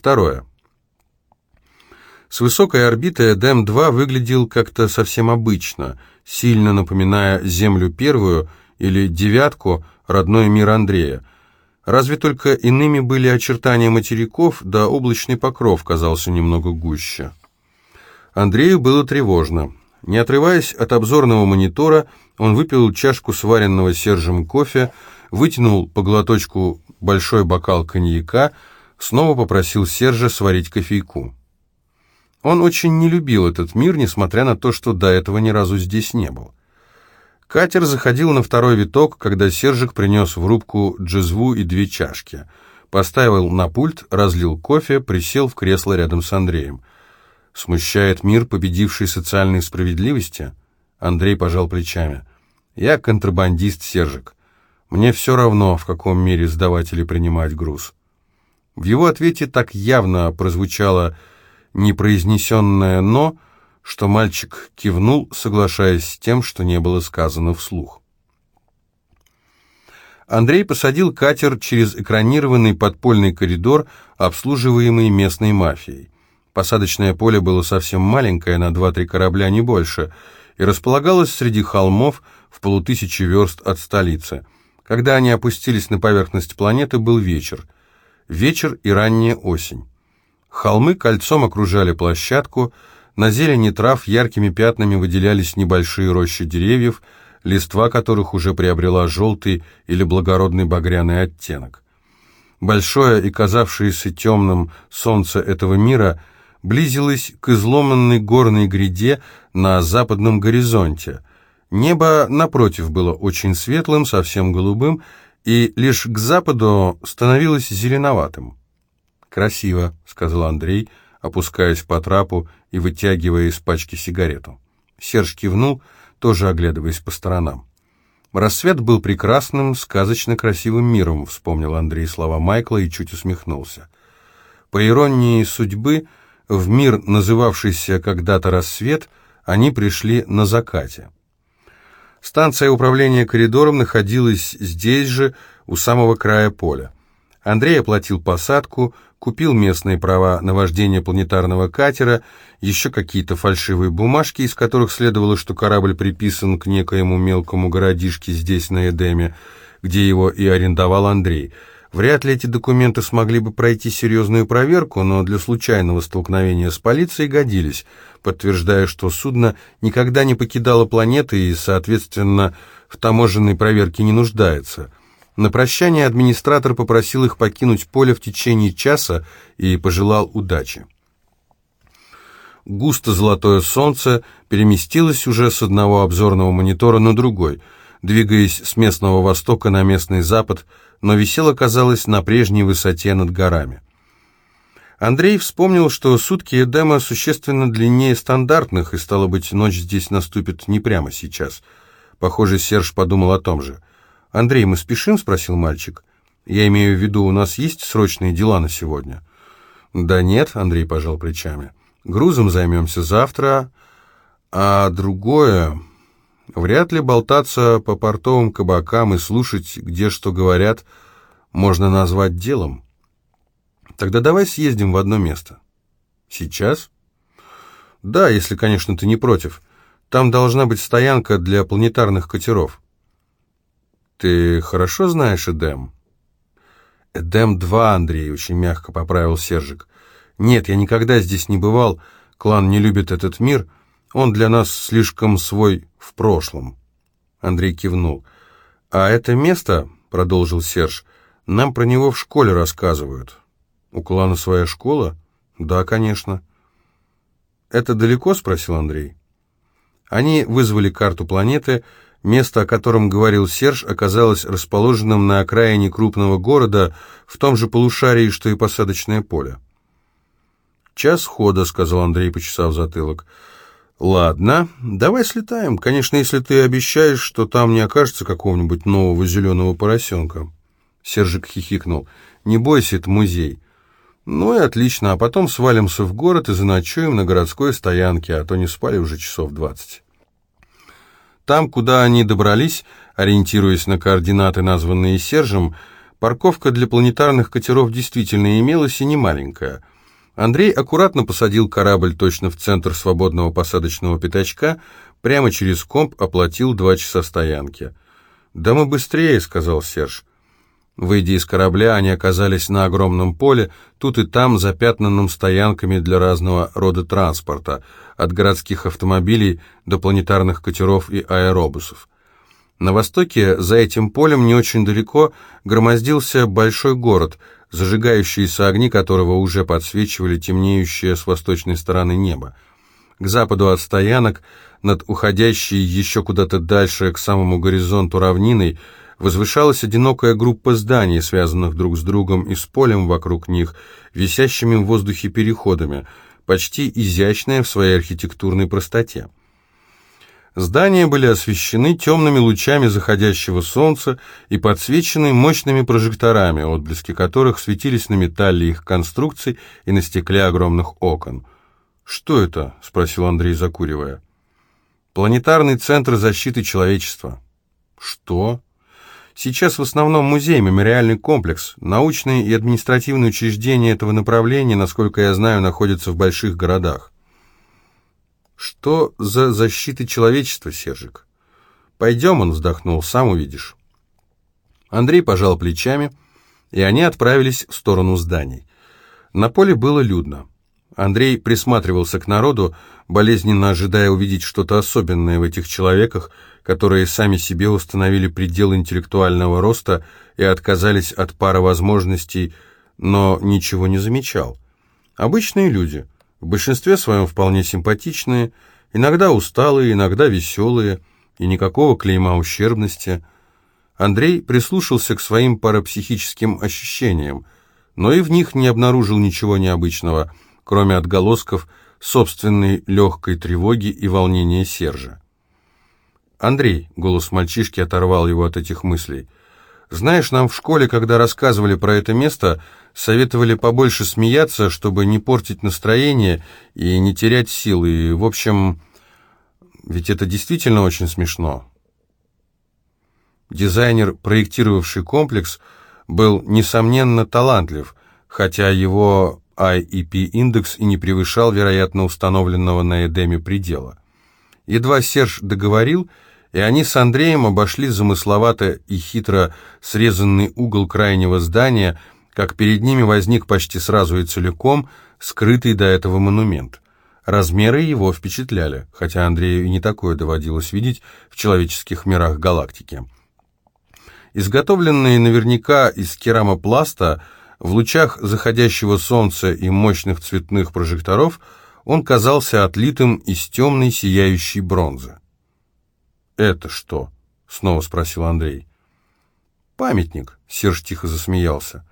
Второе. С высокой орбиты Эдем-2 выглядел как-то совсем обычно, сильно напоминая Землю первую или девятку, родной мир Андрея. Разве только иными были очертания материков, да облачный покров казался немного гуще. Андрею было тревожно. Не отрываясь от обзорного монитора, он выпил чашку сваренного Сержем кофе, вытянул по глоточку большой бокал коньяка, снова попросил Сержа сварить кофейку. Он очень не любил этот мир, несмотря на то, что до этого ни разу здесь не был. Катер заходил на второй виток, когда Сержик принес в рубку джезву и две чашки. Поставил на пульт, разлил кофе, присел в кресло рядом с Андреем. «Смущает мир, победивший социальной справедливости?» Андрей пожал плечами. «Я контрабандист, Сержик. Мне все равно, в каком мире сдавать или принимать груз». В его ответе так явно прозвучало непроизнесенное «но», что мальчик кивнул, соглашаясь с тем, что не было сказано вслух. Андрей посадил катер через экранированный подпольный коридор, обслуживаемый местной мафией. Посадочное поле было совсем маленькое, на два-три корабля, не больше, и располагалось среди холмов в полутысячи верст от столицы. Когда они опустились на поверхность планеты, был вечер. Вечер и ранняя осень. Холмы кольцом окружали площадку, на зелени трав яркими пятнами выделялись небольшие рощи деревьев, листва которых уже приобрела желтый или благородный багряный оттенок. Большое и казавшееся темным солнце этого мира близилось к изломанной горной гряде на западном горизонте. Небо, напротив, было очень светлым, совсем голубым, и лишь к западу становилось зеленоватым. «Красиво», — сказал Андрей, опускаясь по трапу и вытягивая из пачки сигарету. Серж кивнул, тоже оглядываясь по сторонам. «Рассвет был прекрасным, сказочно красивым миром», — вспомнил Андрей слова Майкла и чуть усмехнулся. По иронии судьбы, в мир, называвшийся когда-то «Рассвет», они пришли на закате. Станция управления коридором находилась здесь же, у самого края поля. Андрей оплатил посадку, купил местные права на вождение планетарного катера, еще какие-то фальшивые бумажки, из которых следовало, что корабль приписан к некоему мелкому городишке здесь, на Эдеме, где его и арендовал Андрей. Вряд ли эти документы смогли бы пройти серьезную проверку, но для случайного столкновения с полицией годились, подтверждая, что судно никогда не покидало планеты и, соответственно, в таможенной проверке не нуждается – на прощание администратор попросил их покинуть поле в течение часа и пожелал удачи. Густо золотое солнце переместилось уже с одного обзорного монитора на другой, двигаясь с местного востока на местный запад, но висело, казалось, на прежней высоте над горами. Андрей вспомнил, что сутки Эдема существенно длиннее стандартных, и, стало быть, ночь здесь наступит не прямо сейчас. Похоже, Серж подумал о том же. «Андрей, мы спешим?» — спросил мальчик. «Я имею в виду, у нас есть срочные дела на сегодня?» «Да нет», — Андрей пожал плечами. «Грузом займемся завтра, а другое...» Вряд ли болтаться по портовым кабакам и слушать, где что говорят, можно назвать делом. Тогда давай съездим в одно место. Сейчас? Да, если, конечно, ты не против. Там должна быть стоянка для планетарных катеров. «Ты хорошо знаешь Эдем?» «Эдем-2, Андрей», — очень мягко поправил Сержик. «Нет, я никогда здесь не бывал. Клан не любит этот мир. Он для нас слишком свой в прошлом». Андрей кивнул. «А это место, — продолжил Серж, — нам про него в школе рассказывают». «У клана своя школа?» «Да, конечно». «Это далеко?» — спросил Андрей. Они вызвали карту планеты, — Место, о котором говорил Серж, оказалось расположенным на окраине крупного города, в том же полушарии, что и посадочное поле. «Час хода», — сказал Андрей, почесав затылок. «Ладно, давай слетаем. Конечно, если ты обещаешь, что там не окажется какого-нибудь нового зеленого поросенка». Сержик хихикнул. «Не бойся, это музей». «Ну и отлично, а потом свалимся в город и заночуем на городской стоянке, а то не спали уже часов двадцать». Там, куда они добрались, ориентируясь на координаты, названные Сержем, парковка для планетарных катеров действительно имелась и не маленькая – Андрей аккуратно посадил корабль точно в центр свободного посадочного пятачка, прямо через комп оплатил два часа стоянки. «Да мы быстрее», — сказал Серж. Выйдя из корабля, они оказались на огромном поле, тут и там запятнанным стоянками для разного рода транспорта, от городских автомобилей до планетарных катеров и аэробусов. На востоке, за этим полем, не очень далеко, громоздился большой город, зажигающиеся огни которого уже подсвечивали темнеющее с восточной стороны небо. К западу от стоянок, над уходящей еще куда-то дальше к самому горизонту равниной, возвышалась одинокая группа зданий, связанных друг с другом и с полем вокруг них, висящими в воздухе переходами, почти изящная в своей архитектурной простоте. Здания были освещены темными лучами заходящего солнца и подсвечены мощными прожекторами, отблески которых светились на металле их конструкций и на стекле огромных окон. «Что это?» — спросил Андрей, закуривая. «Планетарный центр защиты человечества». «Что?» Сейчас в основном музей, мемориальный комплекс. Научные и административные учреждения этого направления, насколько я знаю, находятся в больших городах. Что за защита человечества, Сержик? Пойдем, он вздохнул, сам увидишь. Андрей пожал плечами, и они отправились в сторону зданий. На поле было людно. Андрей присматривался к народу, болезненно ожидая увидеть что-то особенное в этих человеках, которые сами себе установили предел интеллектуального роста и отказались от пары возможностей, но ничего не замечал. Обычные люди, в большинстве своем вполне симпатичные, иногда усталые, иногда веселые, и никакого клейма ущербности. Андрей прислушался к своим парапсихическим ощущениям, но и в них не обнаружил ничего необычного, кроме отголосков собственной легкой тревоги и волнения Сержа. «Андрей», — голос мальчишки оторвал его от этих мыслей, «знаешь, нам в школе, когда рассказывали про это место, советовали побольше смеяться, чтобы не портить настроение и не терять силы, и, в общем, ведь это действительно очень смешно». Дизайнер, проектировавший комплекс, был, несомненно, талантлив, хотя его IEP-индекс и не превышал, вероятно, установленного на Эдеме предела. Едва Серж договорил, и они с Андреем обошли замысловато и хитро срезанный угол крайнего здания, как перед ними возник почти сразу и целиком скрытый до этого монумент. Размеры его впечатляли, хотя Андрею и не такое доводилось видеть в человеческих мирах галактики. Изготовленные наверняка из керамопласта, в лучах заходящего солнца и мощных цветных прожекторов он казался отлитым из темной сияющей бронзы. «Это что?» — снова спросил Андрей. «Памятник», — Серж тихо засмеялся.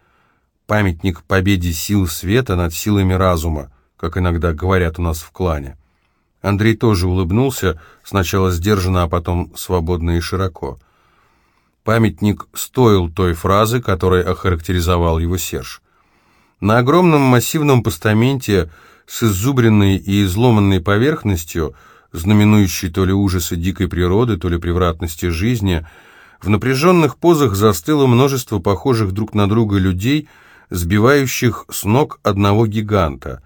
«Памятник победе сил света над силами разума, как иногда говорят у нас в клане». Андрей тоже улыбнулся, сначала сдержанно, а потом свободно и широко. Памятник стоил той фразы, которой охарактеризовал его Серж. На огромном массивном постаменте с иззубренной и изломанной поверхностью — знаменующий то ли ужасы дикой природы, то ли превратности жизни, в напряженных позах застыло множество похожих друг на друга людей, сбивающих с ног одного гиганта.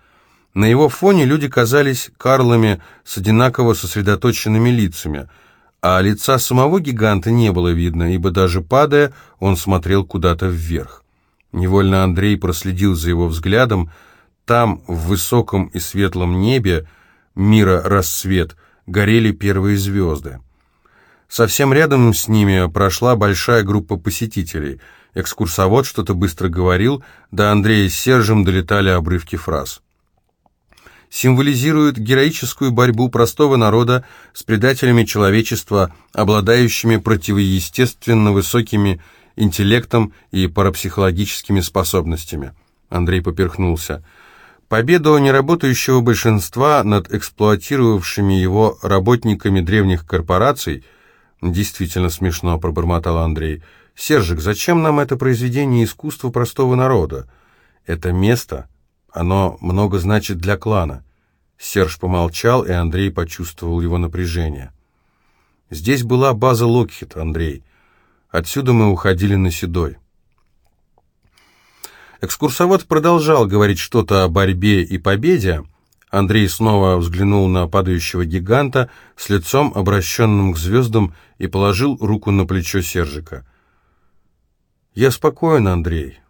На его фоне люди казались карлами с одинаково сосредоточенными лицами, а лица самого гиганта не было видно, ибо даже падая, он смотрел куда-то вверх. Невольно Андрей проследил за его взглядом, там, в высоком и светлом небе, мира рассвет, горели первые звезды. Совсем рядом с ними прошла большая группа посетителей. Экскурсовод что-то быстро говорил, до Андрея с Сержем долетали обрывки фраз. Символизирует героическую борьбу простого народа с предателями человечества, обладающими противоестественно высокими интеллектом и парапсихологическими способностями. Андрей поперхнулся. Победу неработающего большинства над эксплуатировавшими его работниками древних корпораций действительно смешно, пробормотал Андрей. Сержик, зачем нам это произведение искусства простого народа? Это место, оно много значит для клана. Серж помолчал, и Андрей почувствовал его напряжение. Здесь была база Локхит, Андрей. Отсюда мы уходили на Седой. Экскурсовод продолжал говорить что-то о борьбе и победе. Андрей снова взглянул на падающего гиганта с лицом, обращенным к звездам, и положил руку на плечо Сержика. «Я спокоен, Андрей,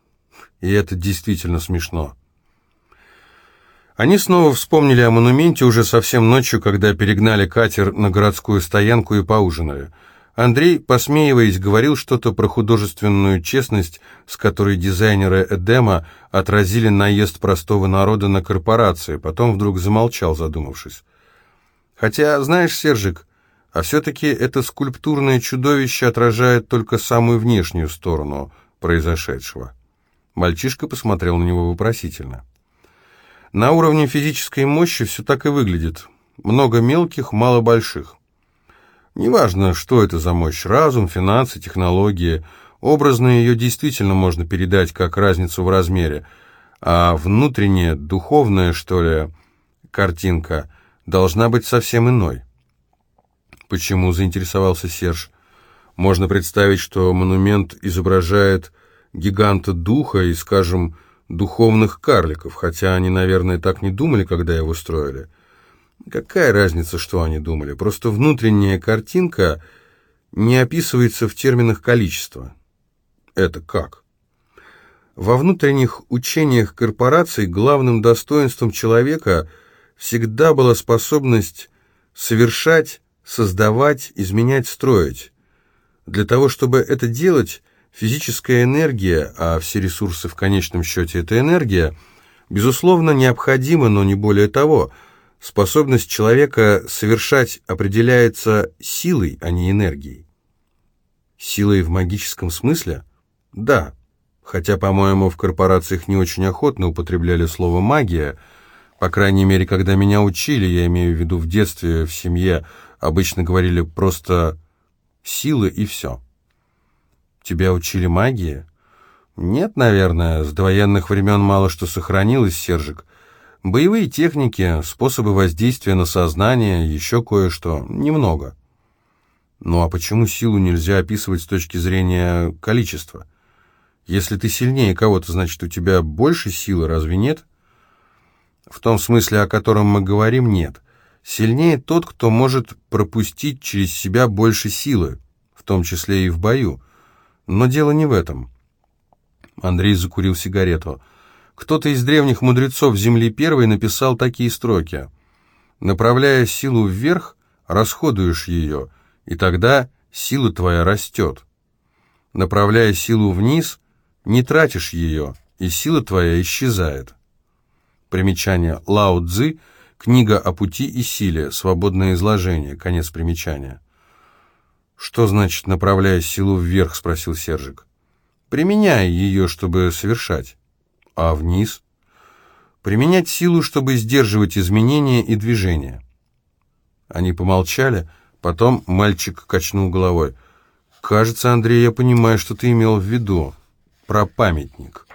и это действительно смешно». Они снова вспомнили о монументе уже совсем ночью, когда перегнали катер на городскую стоянку и поужинали – Андрей, посмеиваясь, говорил что-то про художественную честность, с которой дизайнеры Эдема отразили наезд простого народа на корпорации, потом вдруг замолчал, задумавшись. «Хотя, знаешь, Сержик, а все-таки это скульптурное чудовище отражает только самую внешнюю сторону произошедшего». Мальчишка посмотрел на него вопросительно. «На уровне физической мощи все так и выглядит. Много мелких, мало больших. Неважно, что это за мощь, разум, финансы, технологии. Образно ее действительно можно передать как разницу в размере, а внутренняя, духовная, что ли, картинка должна быть совсем иной. Почему заинтересовался Серж? Можно представить, что монумент изображает гиганта духа и, скажем, духовных карликов, хотя они, наверное, так не думали, когда его строили. Какая разница, что они думали? Просто внутренняя картинка не описывается в терминах количества. Это как? Во внутренних учениях корпораций главным достоинством человека всегда была способность совершать, создавать, изменять, строить. Для того, чтобы это делать, физическая энергия, а все ресурсы в конечном счете это энергия, безусловно, необходима, но не более того – Способность человека совершать определяется силой, а не энергией. Силой в магическом смысле? Да. Хотя, по-моему, в корпорациях не очень охотно употребляли слово «магия». По крайней мере, когда меня учили, я имею в виду в детстве, в семье, обычно говорили просто «силы» и все. Тебя учили магии? Нет, наверное, с довоенных времен мало что сохранилось, Сержик. Боевые техники, способы воздействия на сознание, еще кое-что, немного. Ну а почему силу нельзя описывать с точки зрения количества? Если ты сильнее кого-то, значит, у тебя больше силы, разве нет? В том смысле, о котором мы говорим, нет. Сильнее тот, кто может пропустить через себя больше силы, в том числе и в бою. Но дело не в этом. Андрей закурил сигарету. Кто-то из древних мудрецов Земли Первой написал такие строки. «Направляя силу вверх, расходуешь ее, и тогда сила твоя растет. Направляя силу вниз, не тратишь ее, и сила твоя исчезает». Примечание Лао Цзы, книга о пути и силе, свободное изложение, конец примечания. «Что значит, направляя силу вверх?» — спросил Сержик. «Применяя ее, чтобы совершать» а вниз? Применять силу, чтобы сдерживать изменения и движения. Они помолчали, потом мальчик качнул головой. «Кажется, Андрей, я понимаю, что ты имел в виду. Про памятник».